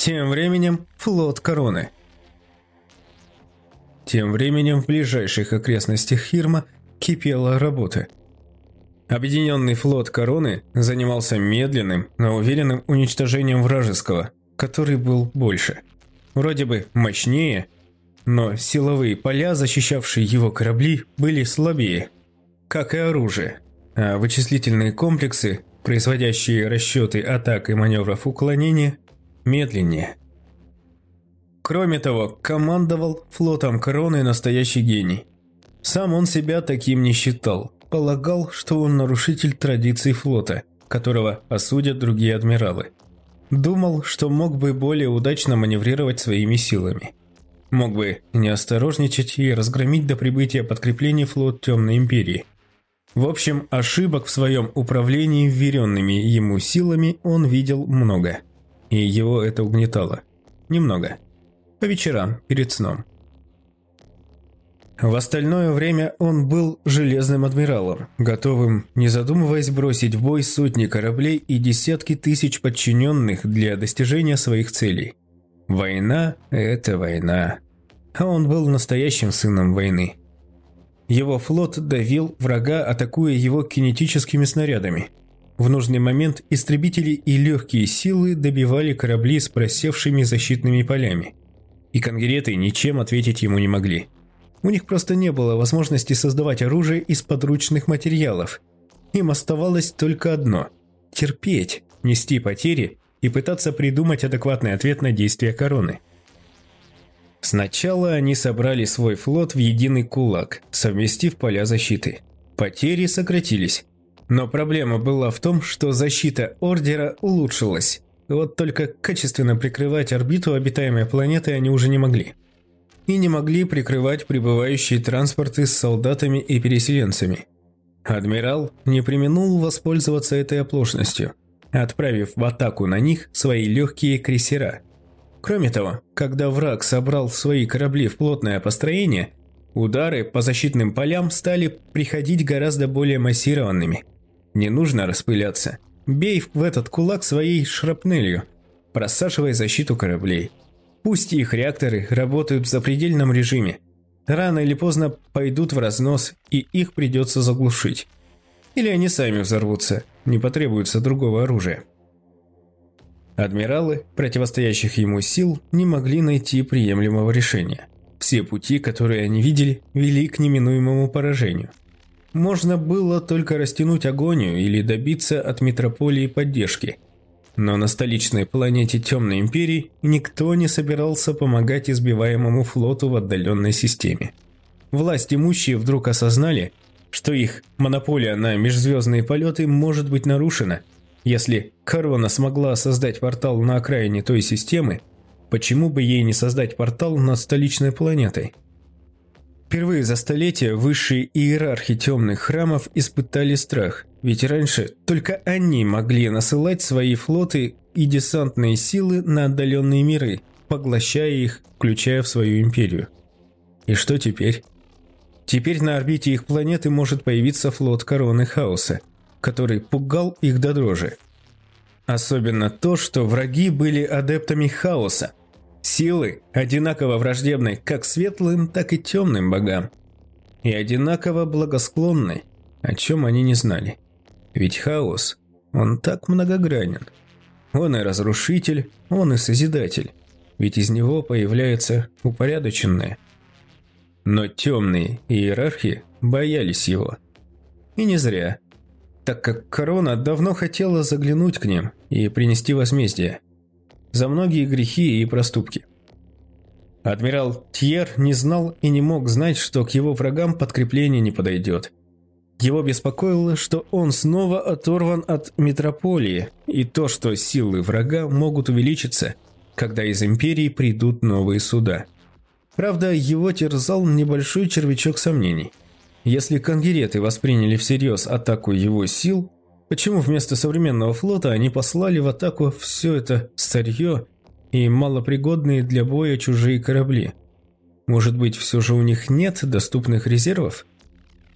Тем временем флот Короны. Тем временем в ближайших окрестностях Хирма кипела работа. Объединенный флот Короны занимался медленным, но уверенным уничтожением вражеского, который был больше. Вроде бы мощнее, но силовые поля, защищавшие его корабли, были слабее, как и оружие, а вычислительные комплексы, производящие расчеты атак и маневров уклонения, медленнее. Кроме того, командовал флотом короны настоящий гений. Сам он себя таким не считал, полагал, что он нарушитель традиций флота, которого осудят другие адмиралы. Думал, что мог бы более удачно маневрировать своими силами. Мог бы не осторожничать и разгромить до прибытия подкреплений флот Темной Империи. В общем, ошибок в своем управлении вверенными ему силами он видел много – и его это угнетало. Немного. По вечерам, перед сном. В остальное время он был железным адмиралом, готовым, не задумываясь, бросить в бой сотни кораблей и десятки тысяч подчиненных для достижения своих целей. Война – это война. А он был настоящим сыном войны. Его флот давил врага, атакуя его кинетическими снарядами. В нужный момент истребители и легкие силы добивали корабли с просевшими защитными полями. И конгреты ничем ответить ему не могли. У них просто не было возможности создавать оружие из подручных материалов. Им оставалось только одно – терпеть, нести потери и пытаться придумать адекватный ответ на действия короны. Сначала они собрали свой флот в единый кулак, совместив поля защиты. Потери сократились, но проблема была в том, что защита Ордера улучшилась. Вот только качественно прикрывать орбиту обитаемой планеты они уже не могли. И не могли прикрывать прибывающие транспорты с солдатами и переселенцами. Адмирал не применул воспользоваться этой оплошностью, отправив в атаку на них свои легкие крейсера. Кроме того, когда враг собрал свои корабли в плотное построение, удары по защитным полям стали приходить гораздо более массированными – не нужно распыляться. Бей в этот кулак своей шрапнелью, просаживая защиту кораблей. Пусть их реакторы работают в запредельном режиме. Рано или поздно пойдут в разнос, и их придется заглушить. Или они сами взорвутся, не потребуется другого оружия. Адмиралы, противостоящих ему сил, не могли найти приемлемого решения. Все пути, которые они видели, вели к неминуемому поражению. Можно было только растянуть агонию или добиться от метрополии поддержки. Но на столичной планете Темной Империи никто не собирался помогать избиваемому флоту в отдаленной системе. Власть имущие вдруг осознали, что их монополия на межзвездные полеты может быть нарушена. Если Корона смогла создать портал на окраине той системы, почему бы ей не создать портал над столичной планетой? Впервые за столетия высшие иерархи темных храмов испытали страх, ведь раньше только они могли насылать свои флоты и десантные силы на отдаленные миры, поглощая их, включая в свою империю. И что теперь? Теперь на орбите их планеты может появиться флот Короны Хаоса, который пугал их до дрожи. Особенно то, что враги были адептами Хаоса – Силы одинаково враждебны как светлым, так и темным богам. И одинаково благосклонны, о чем они не знали. Ведь хаос, он так многогранен. Он и разрушитель, он и созидатель. Ведь из него появляется упорядоченное. Но темные иерархи боялись его. И не зря, так как корона давно хотела заглянуть к ним и принести возмездие за многие грехи и проступки. Адмирал Тьер не знал и не мог знать, что к его врагам подкрепление не подойдет. Его беспокоило, что он снова оторван от метрополии, и то, что силы врага могут увеличиться, когда из Империи придут новые суда. Правда, его терзал небольшой червячок сомнений. Если конгереты восприняли всерьез атаку его сил, Почему вместо современного флота они послали в атаку все это старье и малопригодные для боя чужие корабли? Может быть, все же у них нет доступных резервов?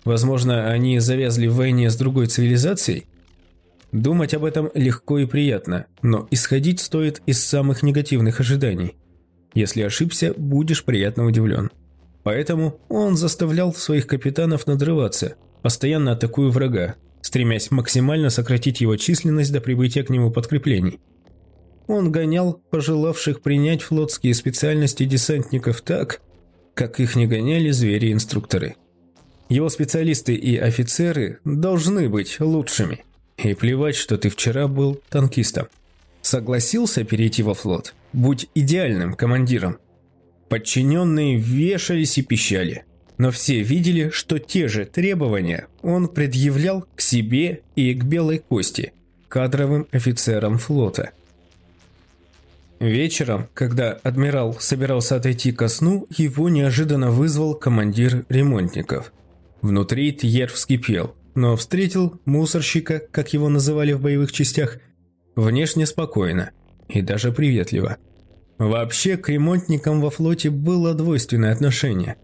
Возможно, они завязли в войне с другой цивилизацией? Думать об этом легко и приятно, но исходить стоит из самых негативных ожиданий. Если ошибся, будешь приятно удивлен. Поэтому он заставлял своих капитанов надрываться, постоянно атакуя врага, стремясь максимально сократить его численность до прибытия к нему подкреплений. Он гонял пожелавших принять флотские специальности десантников так, как их не гоняли звери-инструкторы. Его специалисты и офицеры должны быть лучшими. И плевать, что ты вчера был танкистом. Согласился перейти во флот? Будь идеальным командиром. Подчиненные вешались и пищали. Но все видели, что те же требования он предъявлял к себе и к Белой Кости, кадровым офицерам флота. Вечером, когда адмирал собирался отойти ко сну, его неожиданно вызвал командир ремонтников. Внутри Тьер вскипел, но встретил мусорщика, как его называли в боевых частях, внешне спокойно и даже приветливо. Вообще к ремонтникам во флоте было двойственное отношение.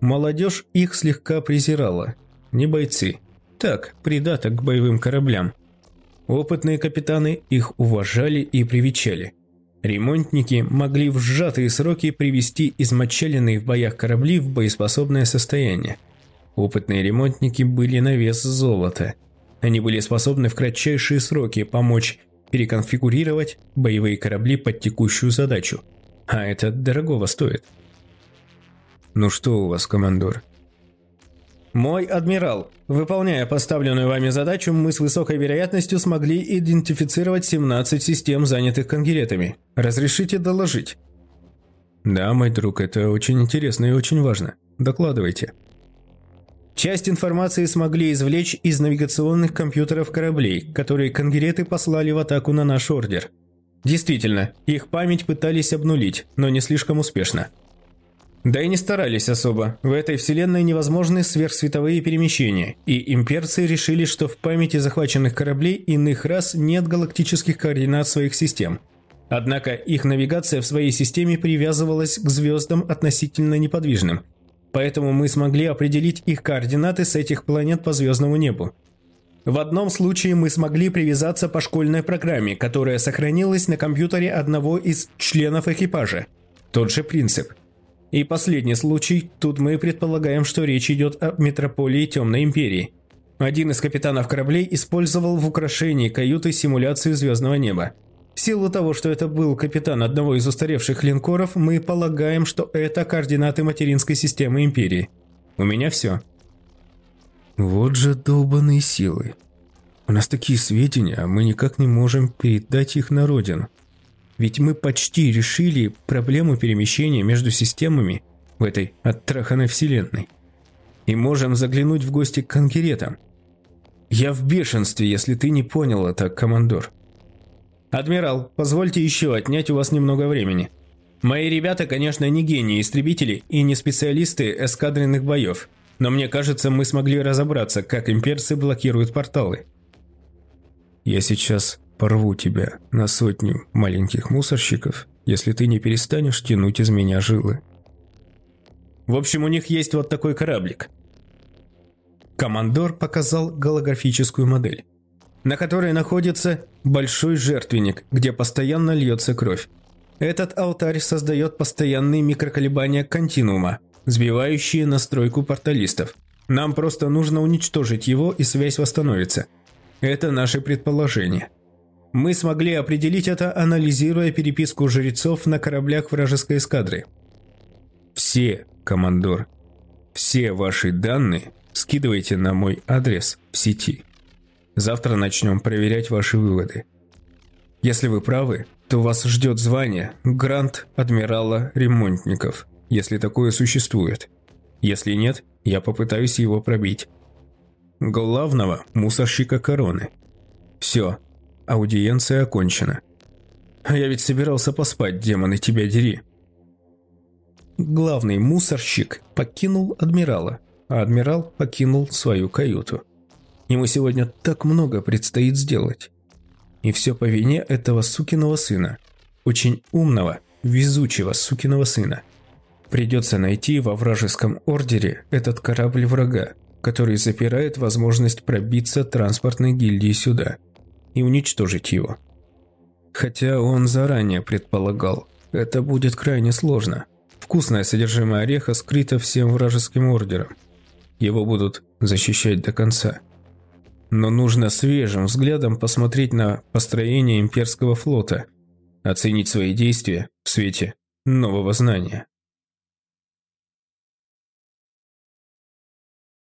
Молодежь их слегка презирала. Не бойцы. Так, придаток к боевым кораблям. Опытные капитаны их уважали и привечали. Ремонтники могли в сжатые сроки привести измочаленные в боях корабли в боеспособное состояние. Опытные ремонтники были на вес золота. Они были способны в кратчайшие сроки помочь переконфигурировать боевые корабли под текущую задачу. А это дорогого стоит. «Ну что у вас, командор?» «Мой адмирал, выполняя поставленную вами задачу, мы с высокой вероятностью смогли идентифицировать 17 систем, занятых конгеретами. Разрешите доложить?» «Да, мой друг, это очень интересно и очень важно. Докладывайте». Часть информации смогли извлечь из навигационных компьютеров кораблей, которые конгереты послали в атаку на наш ордер. Действительно, их память пытались обнулить, но не слишком успешно. Да и не старались особо. В этой вселенной невозможны сверхсветовые перемещения, и имперцы решили, что в памяти захваченных кораблей иных рас нет галактических координат своих систем. Однако их навигация в своей системе привязывалась к звездам относительно неподвижным – поэтому мы смогли определить их координаты с этих планет по звездному небу. В одном случае мы смогли привязаться по школьной программе, которая сохранилась на компьютере одного из членов экипажа. Тот же принцип. И последний случай, тут мы предполагаем, что речь идет о метрополии Темной Империи. Один из капитанов кораблей использовал в украшении каюты симуляцию звездного неба. В силу того, что это был капитан одного из устаревших линкоров, мы полагаем, что это координаты материнской системы Империи. У меня все. Вот же долбаные силы. У нас такие сведения, а мы никак не можем передать их на родину. Ведь мы почти решили проблему перемещения между системами в этой оттраханной вселенной. И можем заглянуть в гости к конкретам. Я в бешенстве, если ты не понял это, командор. «Адмирал, позвольте еще отнять у вас немного времени. Мои ребята, конечно, не гении-истребители и не специалисты эскадренных боев, но мне кажется, мы смогли разобраться, как имперцы блокируют порталы». «Я сейчас порву тебя на сотню маленьких мусорщиков, если ты не перестанешь тянуть из меня жилы». «В общем, у них есть вот такой кораблик». Командор показал голографическую модель на которой находится большой жертвенник, где постоянно льется кровь. Этот алтарь создает постоянные микроколебания континуума, сбивающие настройку порталистов. Нам просто нужно уничтожить его, и связь восстановится. Это наше предположение. Мы смогли определить это, анализируя переписку жрецов на кораблях вражеской эскадры. Все, командор, все ваши данные скидывайте на мой адрес в сети. Завтра начнем проверять ваши выводы. Если вы правы, то вас ждет звание Грант Адмирала Ремонтников, если такое существует. Если нет, я попытаюсь его пробить. Главного мусорщика короны. Все, аудиенция окончена. А я ведь собирался поспать, демоны, тебя дери. Главный мусорщик покинул адмирала, а адмирал покинул свою каюту. Ему сегодня так много предстоит сделать. И все по вине этого сукиного сына. Очень умного, везучего сукиного сына. Придется найти во вражеском ордере этот корабль врага, который запирает возможность пробиться транспортной гильдии сюда. И уничтожить его. Хотя он заранее предполагал, это будет крайне сложно. Вкусное содержимое ореха скрыто всем вражеским ордером. Его будут защищать до конца. Но нужно свежим взглядом посмотреть на построение имперского флота, оценить свои действия в свете нового знания.